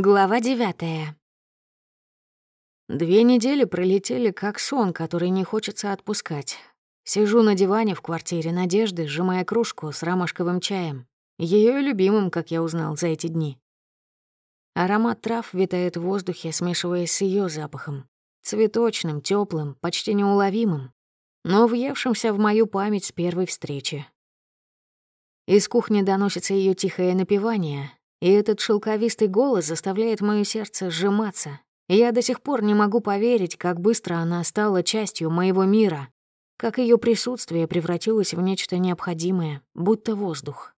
Глава девятая. Две недели пролетели как сон, который не хочется отпускать. Сижу на диване в квартире Надежды, сжимая кружку с ромашковым чаем. Ее любимым, как я узнал за эти дни. Аромат трав витает в воздухе, смешиваясь с ее запахом. Цветочным, теплым, почти неуловимым, но въевшимся в мою память с первой встречи. Из кухни доносится ее тихое напевание, и этот шелковистый голос заставляет моё сердце сжиматься. Я до сих пор не могу поверить, как быстро она стала частью моего мира, как ее присутствие превратилось в нечто необходимое, будто воздух.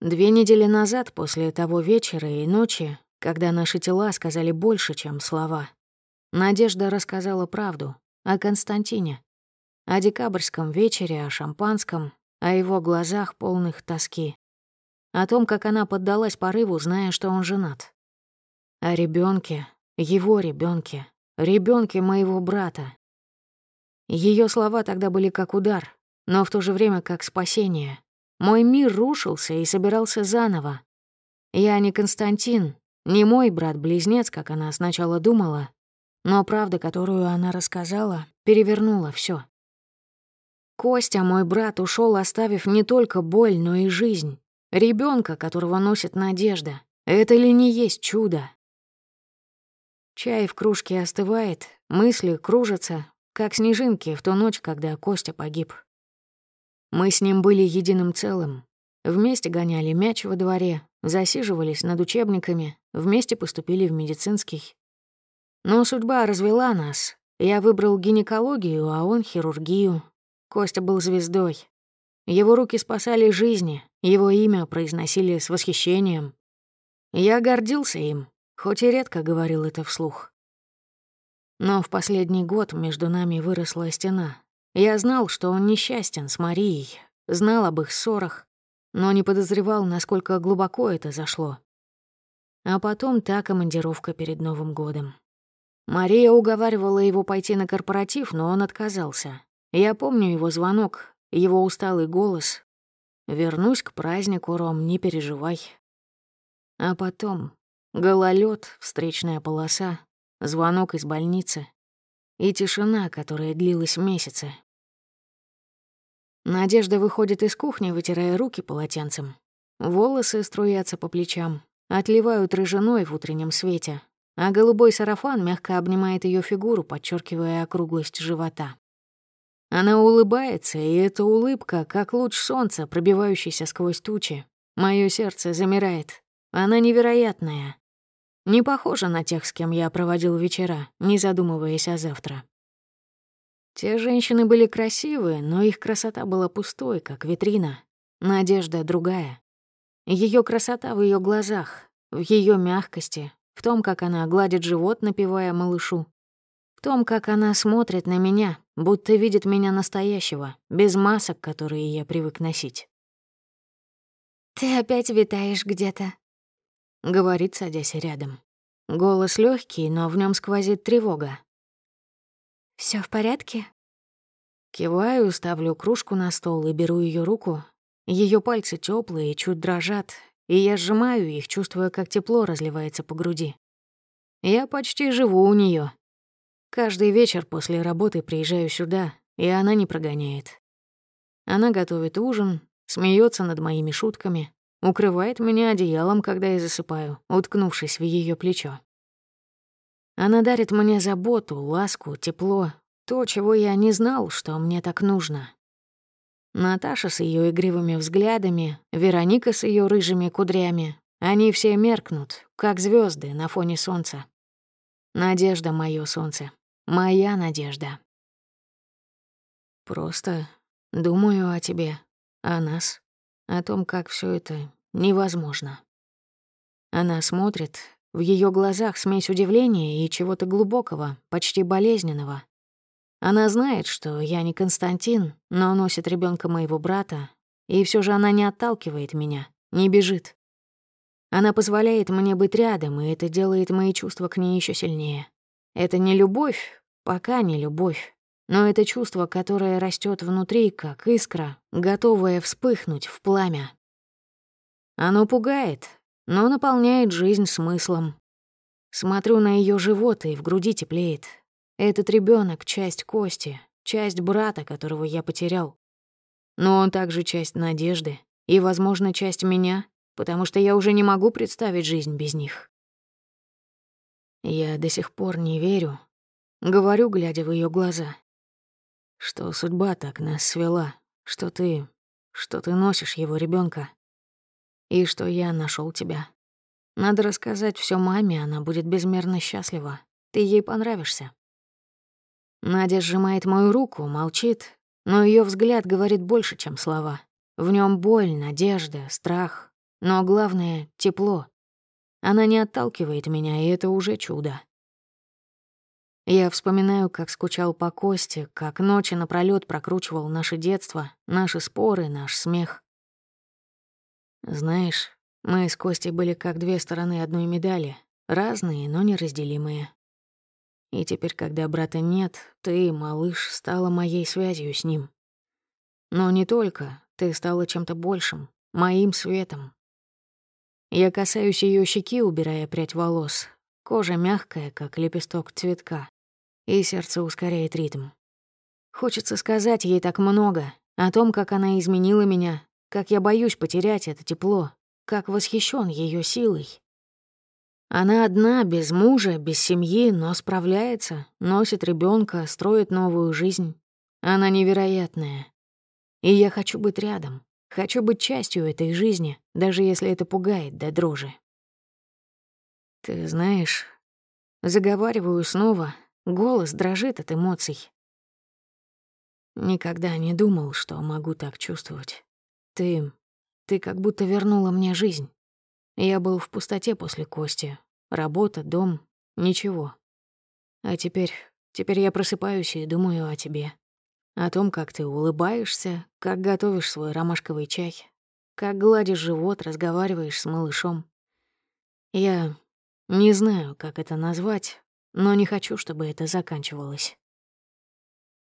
Две недели назад, после того вечера и ночи, когда наши тела сказали больше, чем слова, Надежда рассказала правду о Константине, о декабрьском вечере, о шампанском, о его глазах, полных тоски о том, как она поддалась порыву, зная, что он женат. О ребенке, его ребенке, ребенке моего брата. Ее слова тогда были как удар, но в то же время как спасение. Мой мир рушился и собирался заново. Я не Константин, не мой брат-близнец, как она сначала думала, но правда, которую она рассказала, перевернула все. Костя, мой брат, ушел, оставив не только боль, но и жизнь. Ребенка, которого носит надежда. Это ли не есть чудо? Чай в кружке остывает, мысли кружатся, как снежинки в ту ночь, когда Костя погиб. Мы с ним были единым целым. Вместе гоняли мяч во дворе, засиживались над учебниками, вместе поступили в медицинский. Но судьба развела нас. Я выбрал гинекологию, а он — хирургию. Костя был звездой. Его руки спасали жизни, его имя произносили с восхищением. Я гордился им, хоть и редко говорил это вслух. Но в последний год между нами выросла стена. Я знал, что он несчастен с Марией, знал об их ссорах, но не подозревал, насколько глубоко это зашло. А потом та командировка перед Новым годом. Мария уговаривала его пойти на корпоратив, но он отказался. Я помню его звонок, его усталый голос. «Вернусь к празднику, Ром, не переживай». А потом гололед, встречная полоса, звонок из больницы и тишина, которая длилась месяцы. Надежда выходит из кухни, вытирая руки полотенцем. Волосы струятся по плечам, отливают рыжиной в утреннем свете, а голубой сарафан мягко обнимает ее фигуру, подчеркивая округлость живота. Она улыбается, и эта улыбка, как луч солнца, пробивающийся сквозь тучи. Моё сердце замирает. Она невероятная. Не похожа на тех, с кем я проводил вечера, не задумываясь о завтра. Те женщины были красивые, но их красота была пустой, как витрина. Надежда другая. Ее красота в ее глазах, в ее мягкости, в том, как она гладит живот, напевая малышу, том, как она смотрит на меня, будто видит меня настоящего, без масок, которые я привык носить. «Ты опять витаешь где-то», — говорит, садясь рядом. Голос легкий, но в нем сквозит тревога. Все в порядке?» Киваю, ставлю кружку на стол и беру ее руку. Ее пальцы теплые, чуть дрожат, и я сжимаю их, чувствуя, как тепло разливается по груди. Я почти живу у нее, Каждый вечер после работы приезжаю сюда, и она не прогоняет. Она готовит ужин, смеется над моими шутками, укрывает меня одеялом, когда я засыпаю, уткнувшись в ее плечо. Она дарит мне заботу, ласку, тепло, то, чего я не знал, что мне так нужно. Наташа с ее игривыми взглядами, Вероника с ее рыжими кудрями, они все меркнут, как звезды на фоне солнца. Надежда — моё солнце. Моя надежда. Просто думаю о тебе, о нас, о том, как все это невозможно. Она смотрит, в ее глазах смесь удивления и чего-то глубокого, почти болезненного. Она знает, что я не Константин, но носит ребенка моего брата, и все же она не отталкивает меня, не бежит. Она позволяет мне быть рядом, и это делает мои чувства к ней еще сильнее. Это не любовь, пока не любовь, но это чувство, которое растет внутри, как искра, готовая вспыхнуть в пламя. Оно пугает, но наполняет жизнь смыслом. Смотрю на ее живот, и в груди теплеет. Этот ребенок часть Кости, часть брата, которого я потерял. Но он также часть надежды и, возможно, часть меня, потому что я уже не могу представить жизнь без них. Я до сих пор не верю, говорю, глядя в ее глаза, что судьба так нас свела, что ты, что ты носишь его ребенка, и что я нашел тебя. Надо рассказать все маме, она будет безмерно счастлива. Ты ей понравишься. Надя сжимает мою руку, молчит, но ее взгляд говорит больше, чем слова. В нем боль, надежда, страх, но главное — тепло. Она не отталкивает меня, и это уже чудо. Я вспоминаю, как скучал по Косте, как ночи напролёт прокручивал наше детство, наши споры, наш смех. Знаешь, мы с Костей были как две стороны одной медали, разные, но неразделимые. И теперь, когда брата нет, ты, малыш, стала моей связью с ним. Но не только, ты стала чем-то большим, моим светом. Я касаюсь ее щеки, убирая прядь волос. Кожа мягкая, как лепесток цветка и сердце ускоряет ритм. Хочется сказать ей так много о том, как она изменила меня, как я боюсь потерять это тепло, как восхищен ее силой. Она одна, без мужа, без семьи, но справляется, носит ребенка, строит новую жизнь. Она невероятная. И я хочу быть рядом, хочу быть частью этой жизни, даже если это пугает до дрожи. Ты знаешь, заговариваю снова, Голос дрожит от эмоций. Никогда не думал, что могу так чувствовать. Ты... ты как будто вернула мне жизнь. Я был в пустоте после Кости. Работа, дом, ничего. А теперь... теперь я просыпаюсь и думаю о тебе. О том, как ты улыбаешься, как готовишь свой ромашковый чай, как гладишь живот, разговариваешь с малышом. Я не знаю, как это назвать, но не хочу, чтобы это заканчивалось.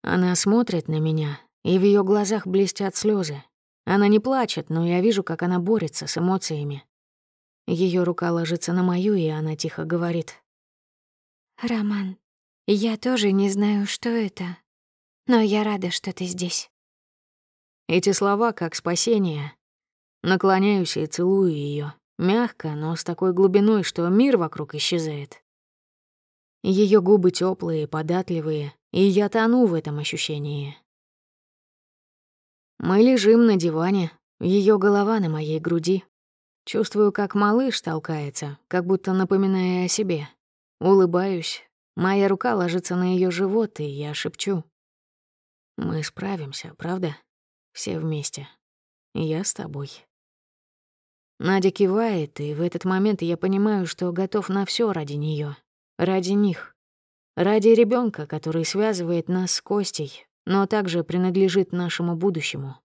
Она смотрит на меня, и в ее глазах блестят слезы. Она не плачет, но я вижу, как она борется с эмоциями. Ее рука ложится на мою, и она тихо говорит. «Роман, я тоже не знаю, что это, но я рада, что ты здесь». Эти слова как спасение. Наклоняюсь и целую ее, мягко, но с такой глубиной, что мир вокруг исчезает. Ее губы теплые, податливые, и я тону в этом ощущении. Мы лежим на диване, ее голова на моей груди. Чувствую, как малыш толкается, как будто напоминая о себе. Улыбаюсь. Моя рука ложится на ее живот, и я шепчу. Мы справимся, правда? Все вместе. Я с тобой. Надя кивает, и в этот момент я понимаю, что готов на все ради нее. Ради них. Ради ребенка, который связывает нас с Костей, но также принадлежит нашему будущему.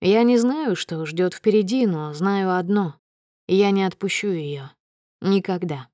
Я не знаю, что ждет впереди, но знаю одно. Я не отпущу ее Никогда.